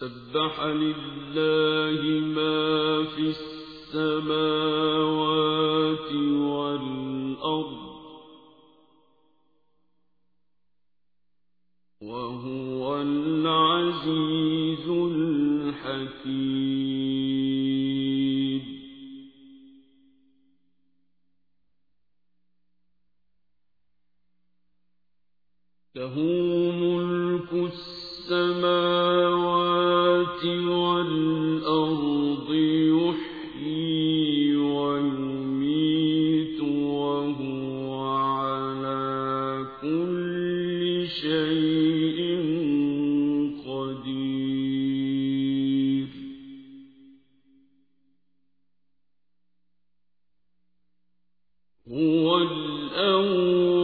سبح لله ما في السماوات والأرض هو الأول.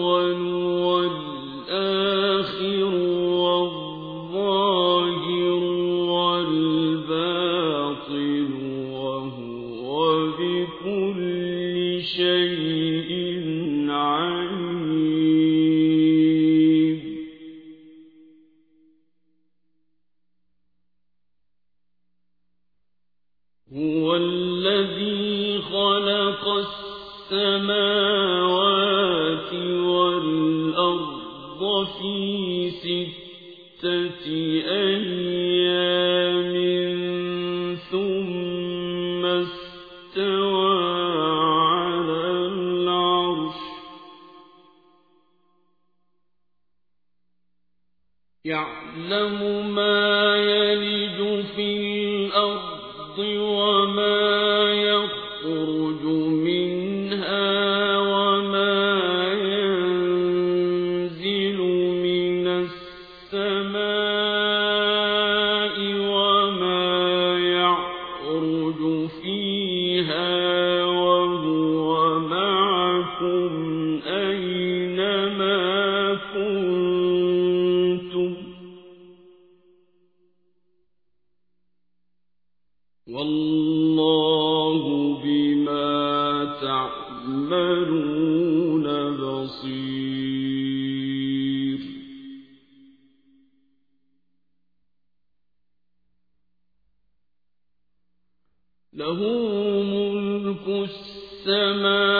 يعلم ما يلج في الأرض وما يخرج. السماء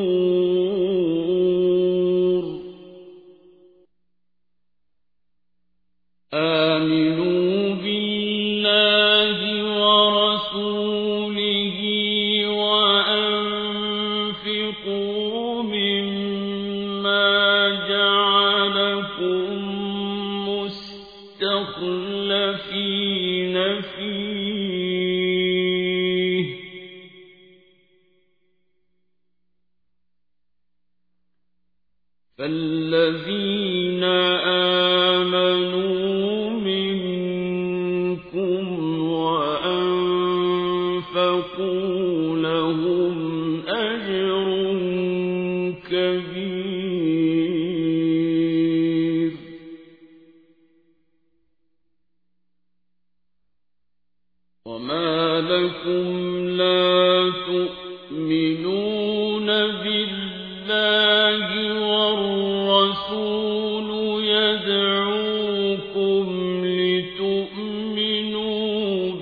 لكم لا تؤمنون بالله والرسول يدعوكم لتؤمنوا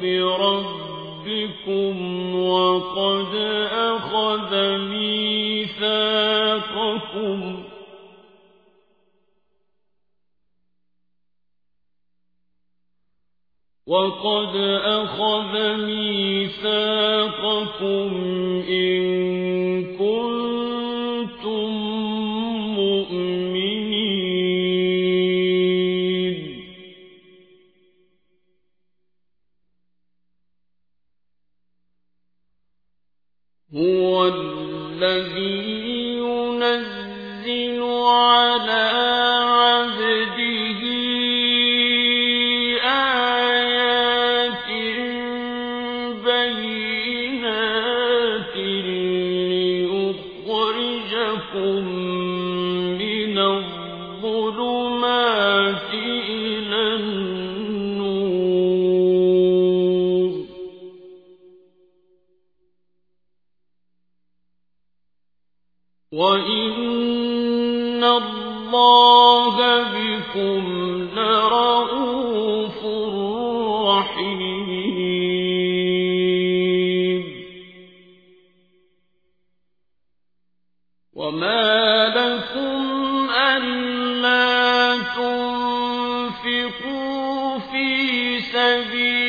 بربكم وقد أخذ ميثاقكم وقد أخذ إِن كُنتُم مُّؤْمِنِينَ. هُوَ الَّذِي يُنَزِّلُ عَلَيْكُم أنفقوا في سبيل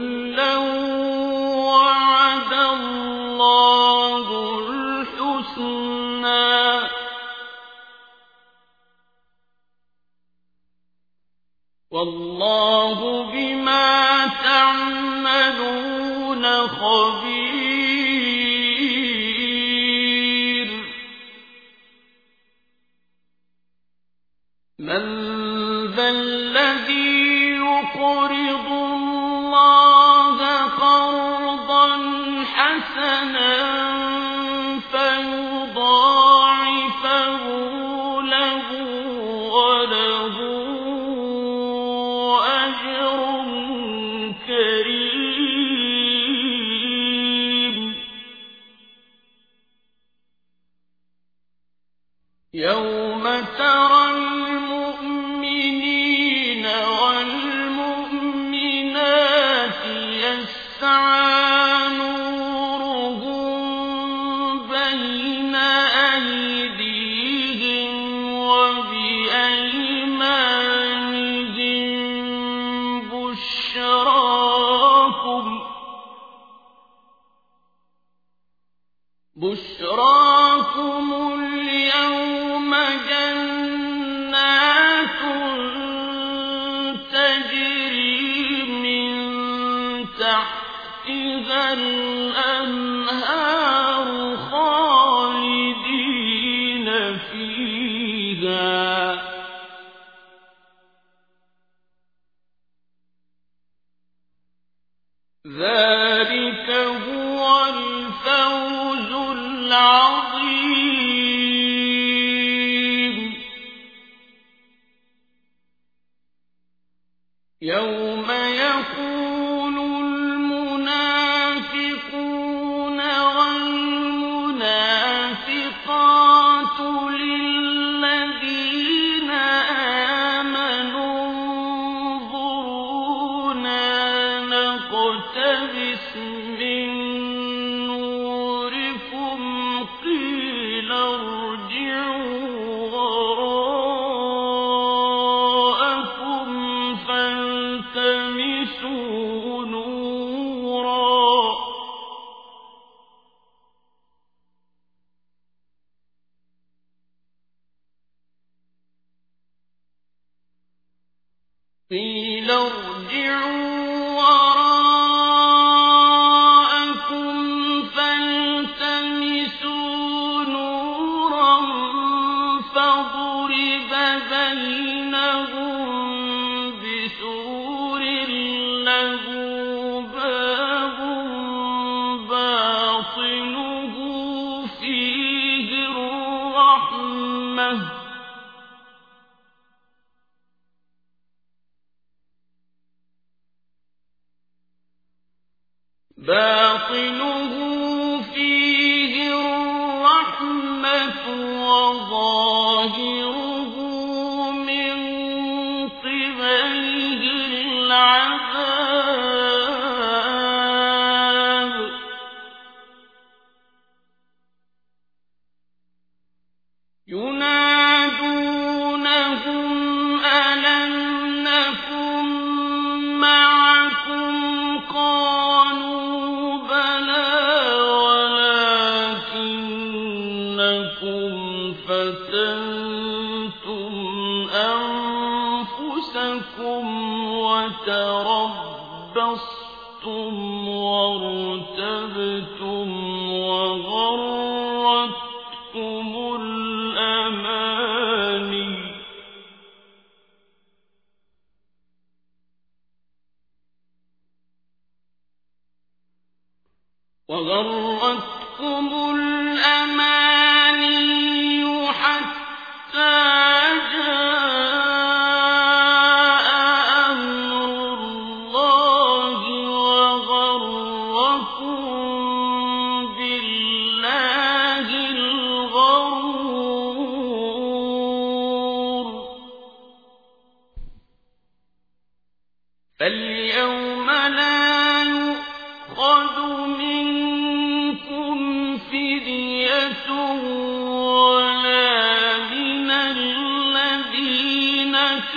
إذا الأنهار باطنه فيه الرحمة وظاهره تربصتم وارتبتم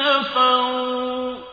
آمنوا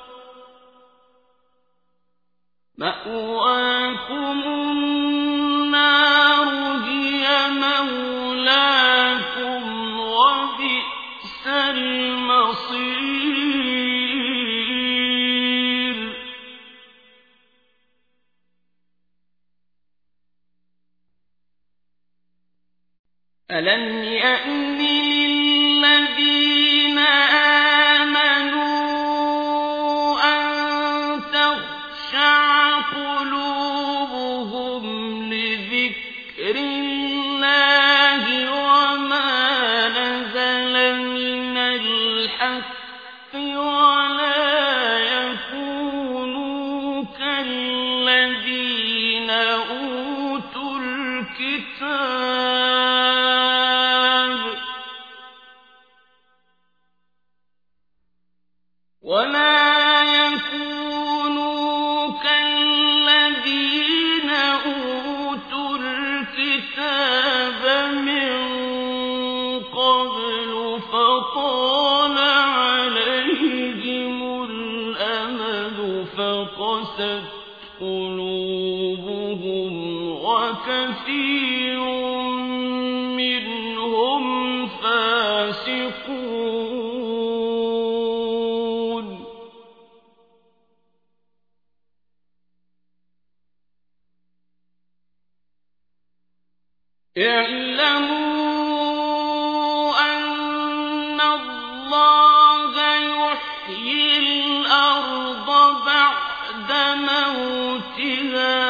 بالله ورسله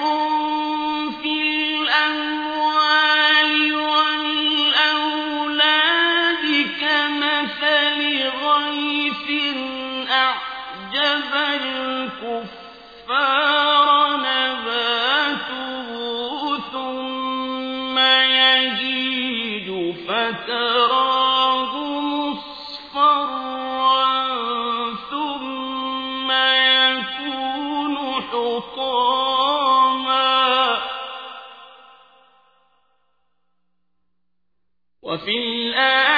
وَفِي الْآخِرَةِ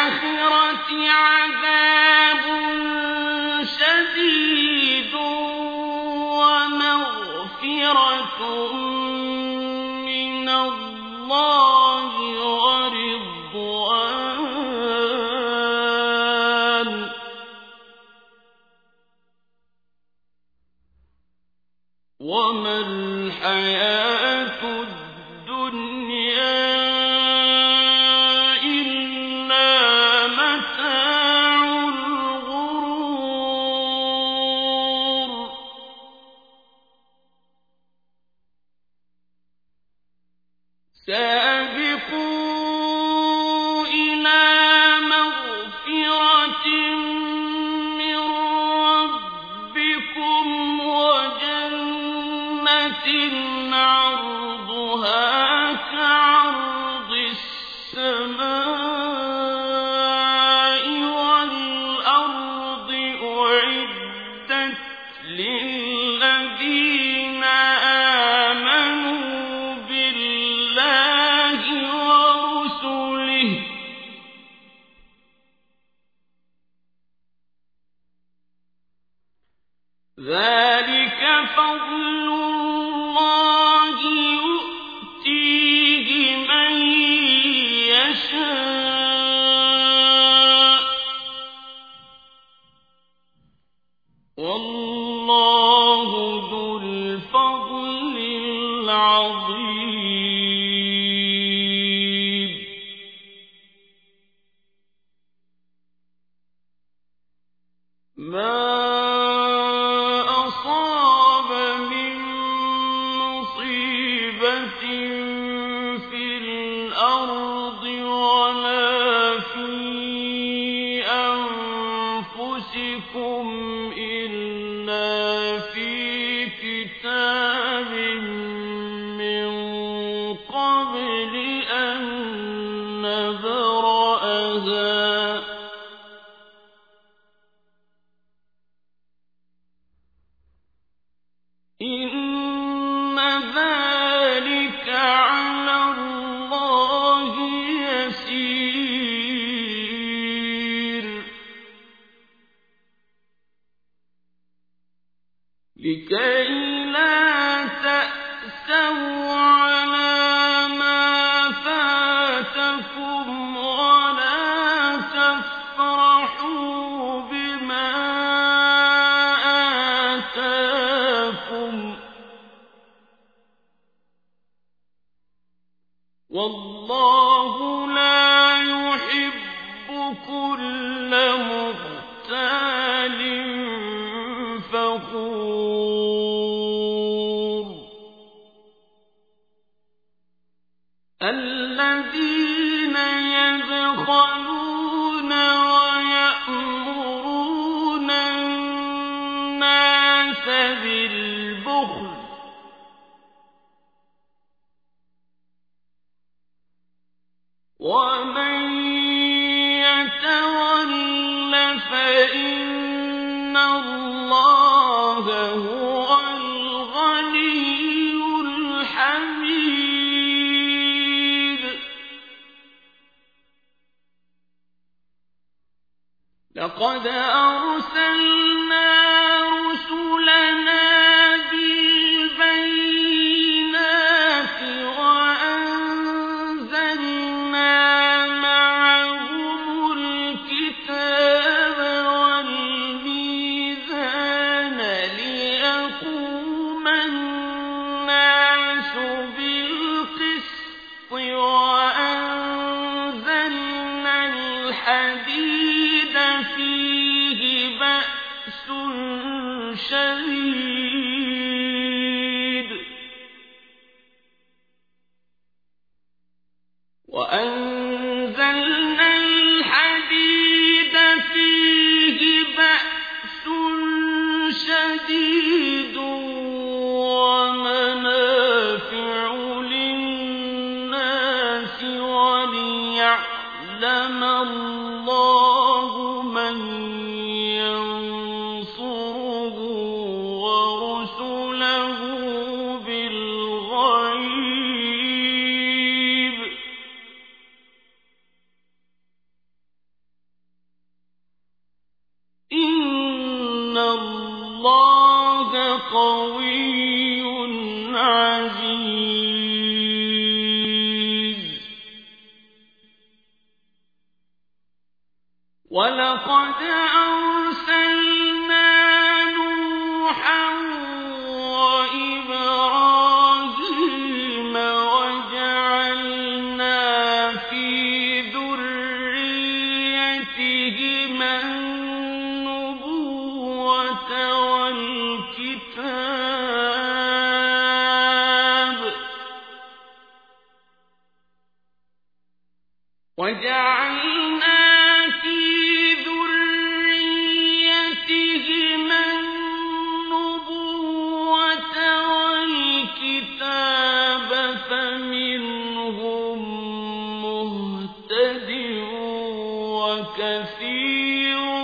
الْعَظِيمِ لِّكَيْ الحديد فيه بأس شديد. قوي عزيز. ولقد وكثير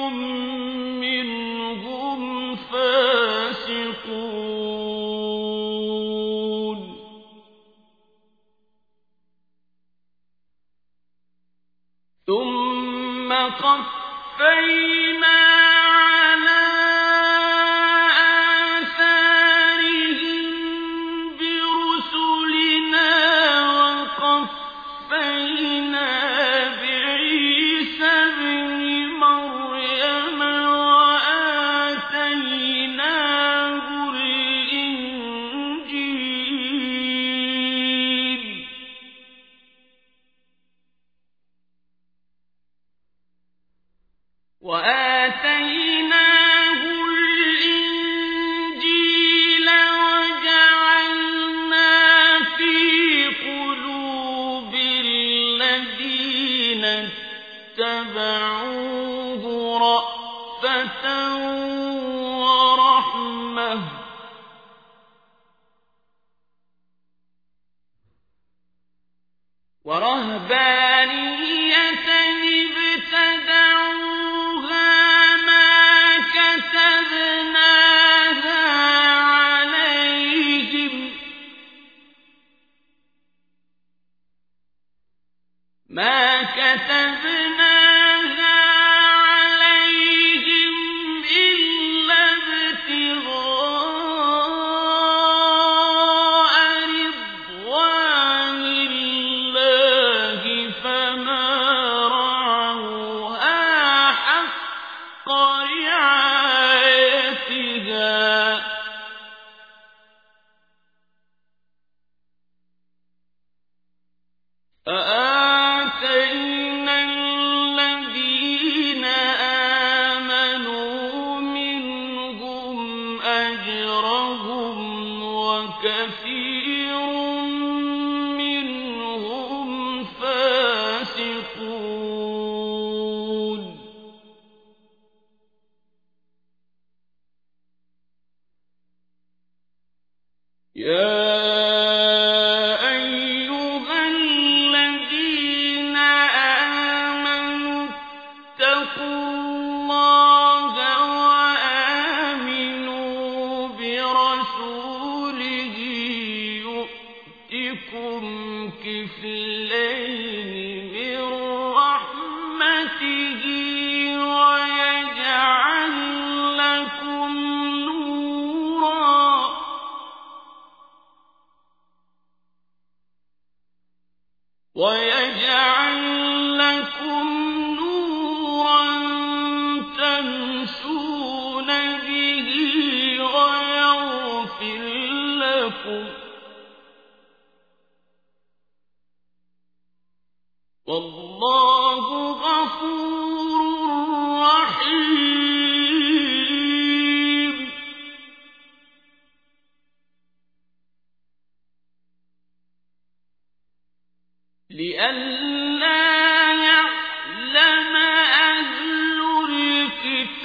لئلا يعلم أهل الكتاب